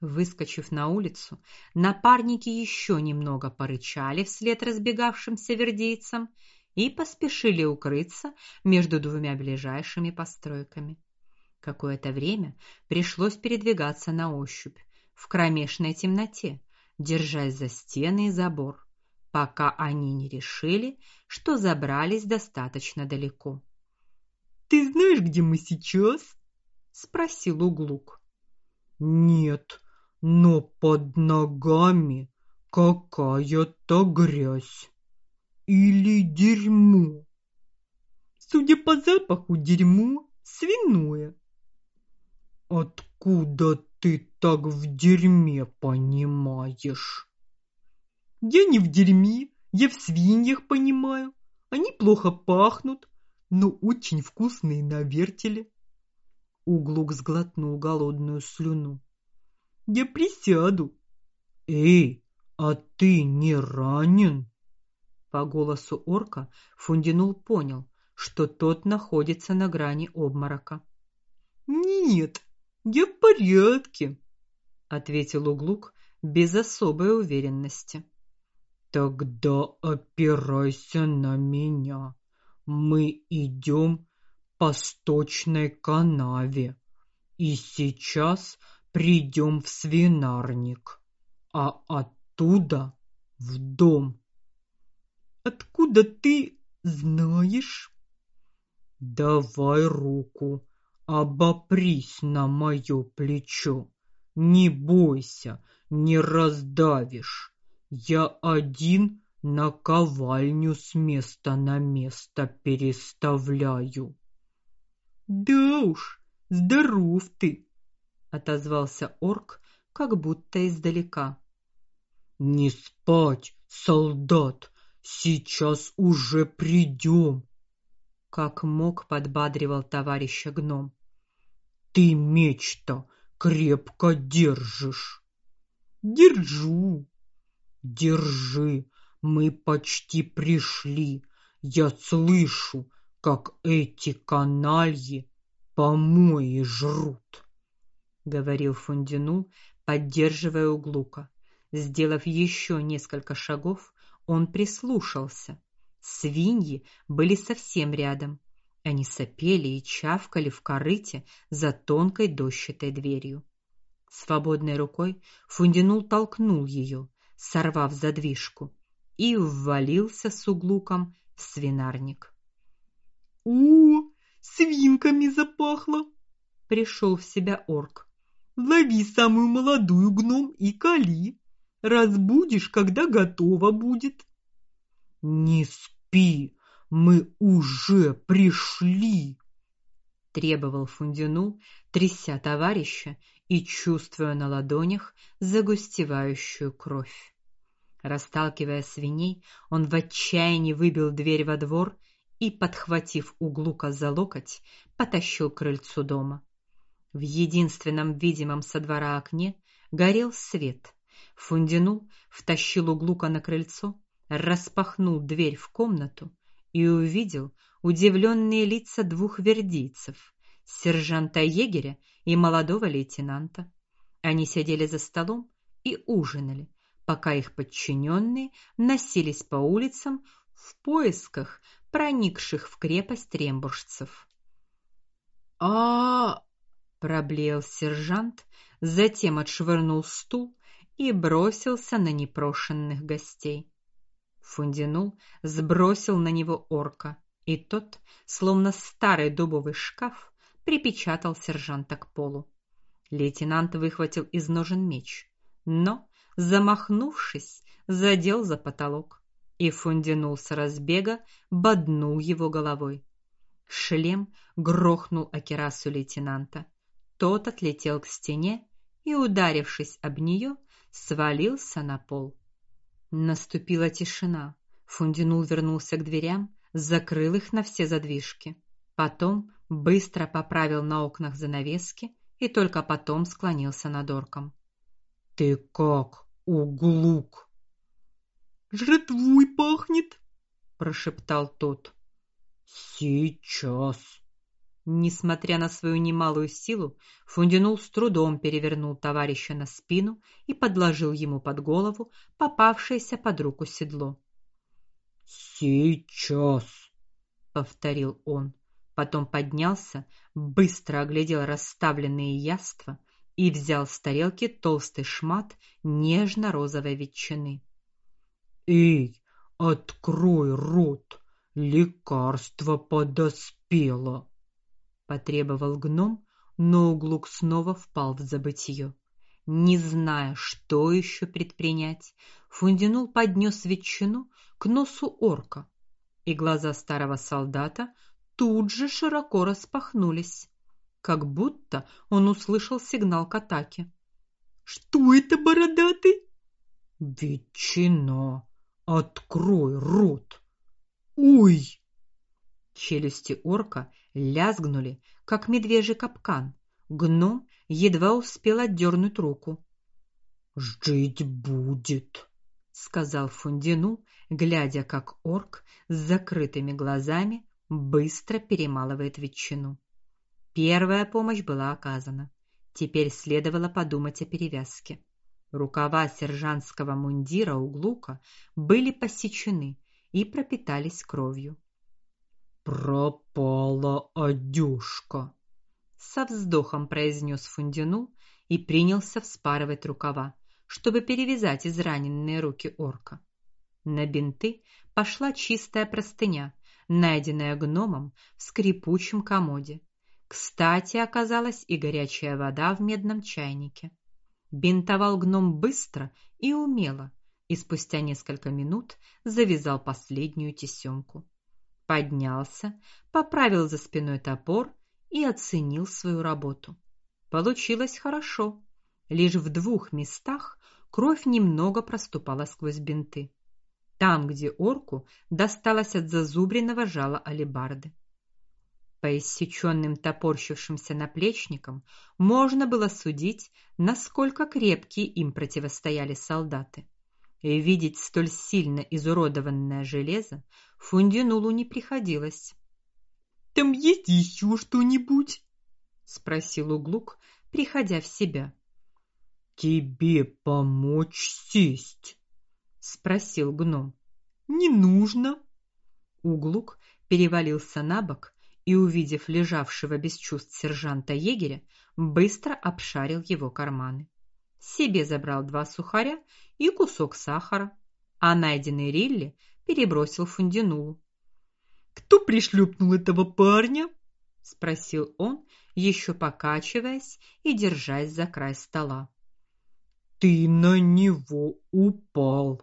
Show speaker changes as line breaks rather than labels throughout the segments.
Выскочив на улицу, напарники еще немного порычали вслед разбегавшимся вердейцам и поспешили укрыться между двумя ближайшими постройками. Какое-то время пришлось передвигаться на ощупь в кромешной темноте, держась за стены и забор, пока они не решили, что забрались достаточно далеко.
Ты знаешь, где мы сейчас? спросил Углук. Нет, но под ногами какая-то грязь или дерьмо. Судя по запаху, дерьмо свиное. Откуда ты так в дерьме понимаешь? Я не в дерьме, я в свиньях понимаю. Они плохо пахнут, но очень вкусные на вертеле. Углук сглотнул голодную слюну. Я присяду. Эй, а ты не ранен? По голосу орка Фундинул понял, что тот находится на грани обморока. Нет, я в порядке, ответил Углук без особой уверенности. Тогда опирайся на меня. Мы идем по сточной канаве и сейчас придем в свинарник, а оттуда в дом. Откуда ты знаешь? Давай руку, обопрись на мое плечо. Не бойся, не раздавишь. Я один наковальню с места на место переставляю. Да уж, здоров ты, отозвался орк, как будто издалека. Не спать, солдат, сейчас уже придем. Как мог подбадривал товарища гном. Ты меч-то крепко держишь. Держу. Держи, мы почти пришли. Я слышу, как эти канальи помои жрут, говорил Фундину, поддерживая Углука. Сделав еще несколько шагов, он прислушался. Свиньи были совсем рядом. Они сопели и чавкали в корыте за тонкой дощатой дверью. Свободной рукой Фундинул толкнул ее, сорвав задвижку и ввалился с углуком в свинарник. У, свинками запахло. Пришел в себя орк. Лови самую молодую гном и кали. Разбудишь, когда готово будет. Не спи, мы уже пришли, требовал Фундину, тряся товарища и чувствуя на ладонях загустевающую кровь. Расталкивая свиней, он в отчаянии выбил дверь во двор и, подхватив углука за локоть, потащил к крыльцу дома. В единственном видимом со двора окне горел свет. Фундинул втащил углука на крыльцо, распахнул дверь в комнату и увидел удивленные лица двух вердийцев: сержанта егеря и молодого лейтенанта. Они сидели за столом и ужинали, пока их подчиненные носились по улицам в поисках проникших в крепость рембуржцев. А, проблеял сержант, затем отшвырнул стул и бросился на непрошенных гостей. Фундинул сбросил на него орка, и тот, словно старый дубовый шкаф, припечатал сержанта к полу. Лейтенант выхватил из ножен меч, но замахнувшись, задел за потолок и фундинул с разбега, боднул его головой. Шлем грохнул о керасу лейтенанта. Тот отлетел к стене и, ударившись об нее, свалился на пол. Наступила тишина. Фундинул вернулся к дверям, закрыл их на все задвижки. Потом быстро поправил на окнах занавески и только потом склонился над орком. Ты как? углук. Жратвой пахнет, прошептал тот. Сейчас. Несмотря на свою немалую силу, Фундинул с трудом перевернул товарища на спину и подложил ему под голову попавшееся под руку седло.
"Сейчас",
повторил он. Потом поднялся, быстро оглядел расставленные яства и взял с тарелки толстый шмат нежно-розовой ветчины.
"Эй, открой рот. Лекарство подоспело"
потребовал гном, но Углук снова впал в забытье. Не зная, что еще предпринять, Фундинул поднес ветчину к носу орка, и глаза старого солдата тут же широко распахнулись, как будто он услышал сигнал к атаке.
Что это, бородатый?
Ветчина. Открой рот.
Ой!
Челюсти орка лязгнули, как медвежий капкан. Гном едва успел отдернуть руку.
"Жить будет",
сказал Фундину, глядя, как орк с закрытыми глазами быстро перемалывает ветчину. Первая помощь была оказана. Теперь следовало подумать о перевязке. Рукава сержантского мундира у Глука были посечены и пропитались кровью.
Пропала одежка,
со вздохом произнес Фундину и принялся вспарывать рукава, чтобы перевязать израненные руки орка. На бинты пошла чистая простыня, найденная гномом в скрипучем комоде. Кстати, оказалась и горячая вода в медном чайнике. Бинтовал гном быстро и умело, и спустя несколько минут завязал последнюю тесемку поднялся, поправил за спиной топор и оценил свою работу. Получилось хорошо. Лишь в двух местах кровь немного проступала сквозь бинты. Там, где орку досталось от зазубренного жала алебарды. По иссечённым топорщившимся наплечникам можно было судить, насколько крепкие им противостояли солдаты. И видеть столь сильно изуродованное железо Фундинулу не приходилось.
Там есть еще что-нибудь?
спросил Углук, приходя в себя.
Тебе помочь сесть?
спросил гном.
Не нужно.
Углук перевалился на бок и, увидев лежавшего без чувств сержанта егеря, быстро обшарил его карманы. Себе забрал два сухаря и кусок сахара, а найденный Рилли перебросил Фундинулу.
Кто пришлепнул этого парня?
спросил он, еще покачиваясь и держась за край стола.
Ты на него упал.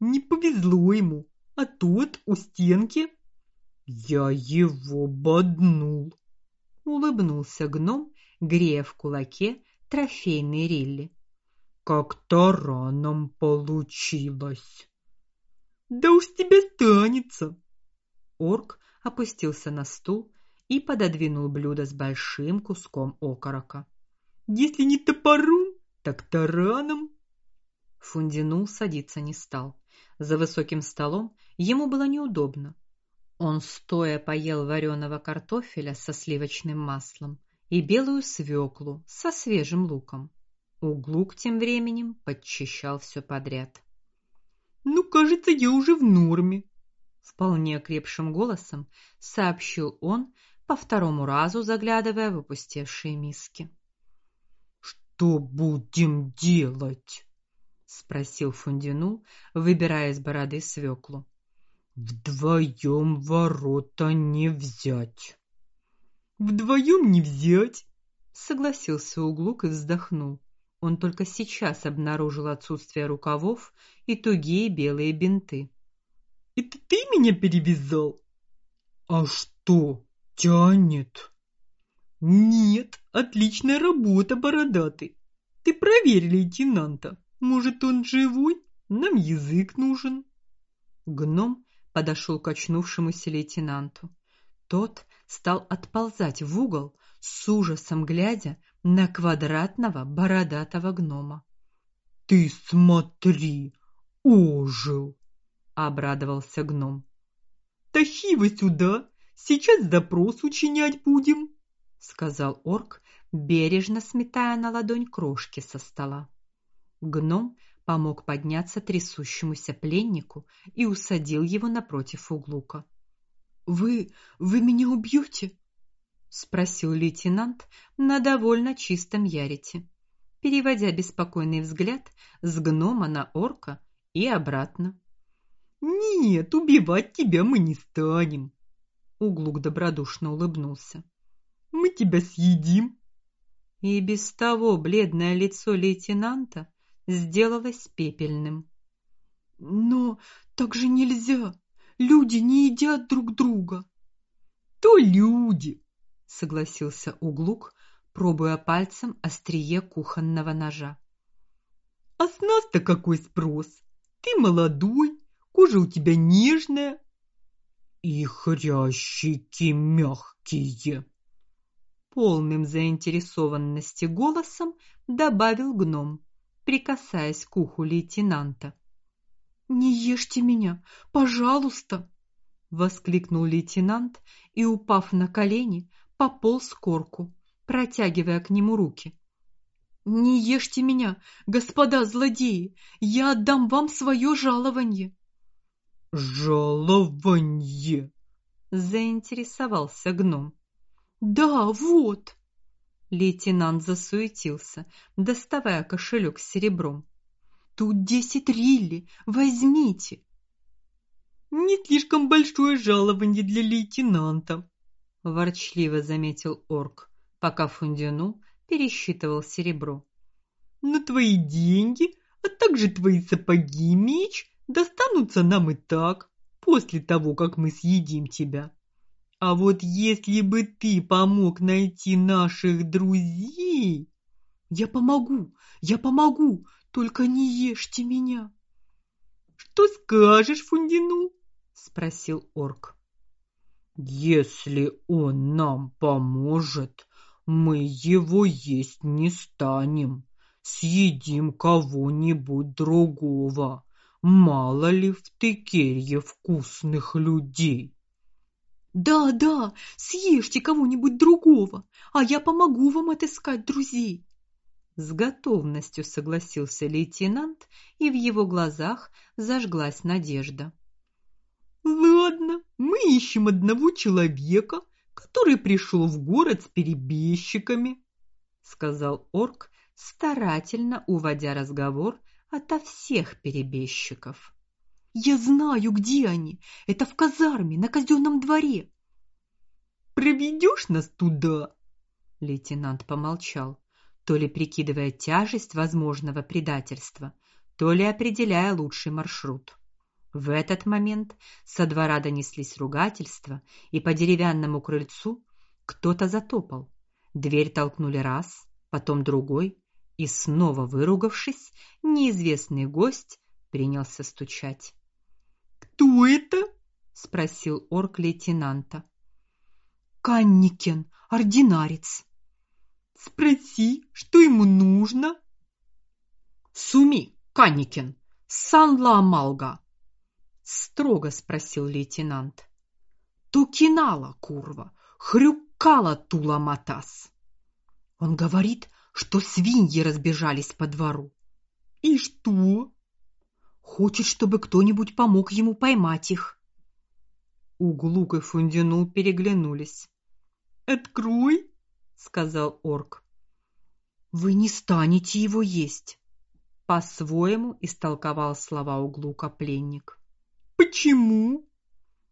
Не повезло ему, а тот у стенки.
Я его боднул.
Улыбнулся гном, грея в кулаке трофейный рилли.
Как-то раном получилось.
Да уж тебе станется.
Орк опустился на стул и пододвинул блюдо с большим куском окорока.
Если не топором, так тараном.
Фундинул садиться не стал. За высоким столом ему было неудобно. Он стоя поел вареного картофеля со сливочным маслом и белую свеклу со свежим луком. Углук тем временем подчищал все подряд.
Ну, кажется, я уже в норме,
вполне окрепшим голосом сообщил он, по второму разу заглядывая в опустевшие миски.
Что будем делать?
спросил Фундину, выбирая из бороды свеклу.
Вдвоем ворота не взять.
Вдвоем не взять,
согласился Углук и вздохнул. Он только сейчас обнаружил отсутствие рукавов и тугие белые бинты.
Это ты меня перевязал?
А что, тянет?
Нет, отличная работа, бородатый. Ты проверь лейтенанта. Может, он живой? Нам язык нужен.
Гном подошел к очнувшемуся лейтенанту. Тот стал отползать в угол, с ужасом глядя на квадратного бородатого гнома.
Ты смотри, ожил,
обрадовался гном.
Тащи его сюда, Сейчас допрос учинять будем,
сказал орк, бережно сметая на ладонь крошки со стола. Гном помог подняться трясущемуся пленнику и усадил его напротив углука.
Вы вы меня убьете?
спросил лейтенант на довольно чистом ярите, переводя беспокойный взгляд с гнома на орка и обратно.
Нет, убивать тебя мы не станем.
Углук добродушно улыбнулся.
Мы тебя съедим.
И без того бледное лицо лейтенанта сделалось пепельным.
Но так же нельзя. Люди не едят друг друга.
То люди, согласился Углук, пробуя пальцем острие кухонного ножа.
А с нас-то какой спрос? Ты молодой, кожа у тебя нежная,
и хрящики мягкие.
Полным заинтересованности голосом добавил гном, прикасаясь к уху лейтенанта.
Не ешьте меня, пожалуйста,
воскликнул лейтенант и, упав на колени, пополз к корку, протягивая к нему руки.
Не ешьте меня, господа злодеи, я отдам вам свое жалование.
Жалование,
заинтересовался гном.
Да, вот.
Лейтенант засуетился, доставая кошелек с серебром.
Тут десять рилли, возьмите. Не слишком большое жалование для лейтенанта,
ворчливо заметил орк, пока Фундину пересчитывал серебро.
На твои деньги, а также твои сапоги меч достанутся нам и так, после того, как мы съедим тебя. А вот если бы ты помог найти наших друзей, я помогу, я помогу, только не ешьте меня. Что скажешь, Фундину? спросил орк.
Если он нам поможет, мы его есть не станем. Съедим кого-нибудь другого. Мало ли в Текерье вкусных людей.
Да, да, съешьте кого-нибудь другого, а я помогу вам отыскать друзей.
С готовностью согласился лейтенант, и в его глазах зажглась надежда.
Ладно, мы ищем одного человека, который пришел в город с перебежчиками, сказал орк, старательно уводя разговор ото всех перебежчиков. Я знаю, где они. Это в казарме на казенном дворе. Проведешь нас туда? Лейтенант помолчал то ли прикидывая тяжесть возможного предательства, то ли определяя лучший маршрут. В этот момент со двора донеслись ругательства, и по деревянному крыльцу кто-то затопал. Дверь толкнули раз, потом другой, и снова выругавшись, неизвестный гость принялся стучать. Кто это? спросил орк лейтенанта. Канникен, ординарец. Спроси, что ему нужно.
Суми, Канникин, Санла Малга, строго спросил лейтенант. Тукинала, курва, хрюкала тула матас. Он говорит, что свиньи разбежались по двору.
И что?
Хочет, чтобы кто-нибудь помог ему поймать их.
Углук и Фундину переглянулись. Открой, сказал орк.
Вы не станете его есть, по-своему истолковал слова Углука пленник.
Почему?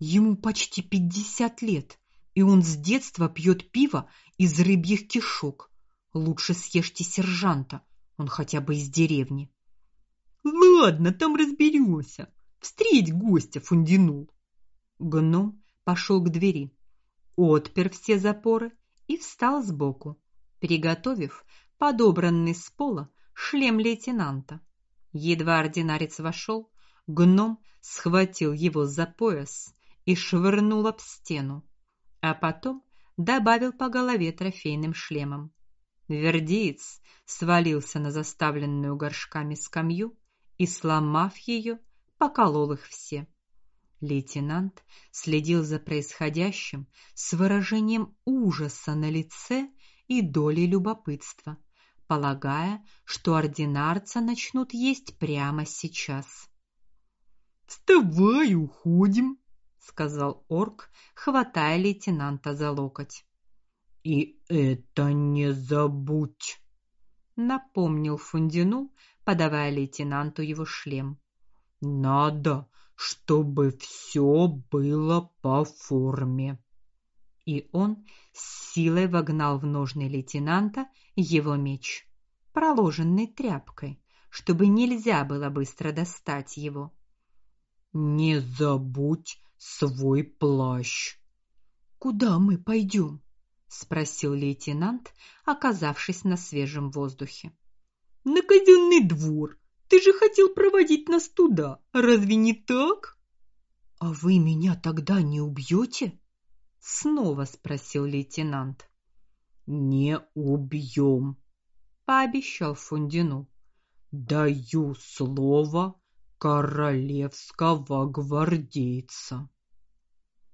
Ему почти пятьдесят лет, и он с детства пьет пиво из рыбьих кишок. Лучше съешьте сержанта, он хотя бы из деревни.
Ладно, там разберемся. Встреть гостя, Фундинул.
Гном пошел к двери, отпер все запоры и встал сбоку, приготовив подобранный с пола шлем лейтенанта. Едва ординарец вошел, гном схватил его за пояс и швырнул об стену, а потом добавил по голове трофейным шлемом. Вердиец свалился на заставленную горшками скамью и, сломав ее, поколол их все. Лейтенант следил за происходящим с выражением ужаса на лице и долей любопытства, полагая, что ординарца начнут есть прямо сейчас.
"Вставай, уходим",
сказал орк, хватая лейтенанта за локоть.
И это не забудь,
напомнил Фундину, подавая лейтенанту его шлем.
Надо, чтобы все было по форме.
И он с силой вогнал в ножны лейтенанта его меч, проложенный тряпкой, чтобы нельзя было быстро достать его.
Не забудь свой плащ.
Куда мы пойдем? спросил лейтенант, оказавшись на свежем воздухе.
На казенный двор. Ты же хотел проводить нас туда. Разве не так?
А вы меня тогда не убьете? снова спросил лейтенант.
Не убьем,
пообещал Фундину.
Даю слово королевского гвардейца.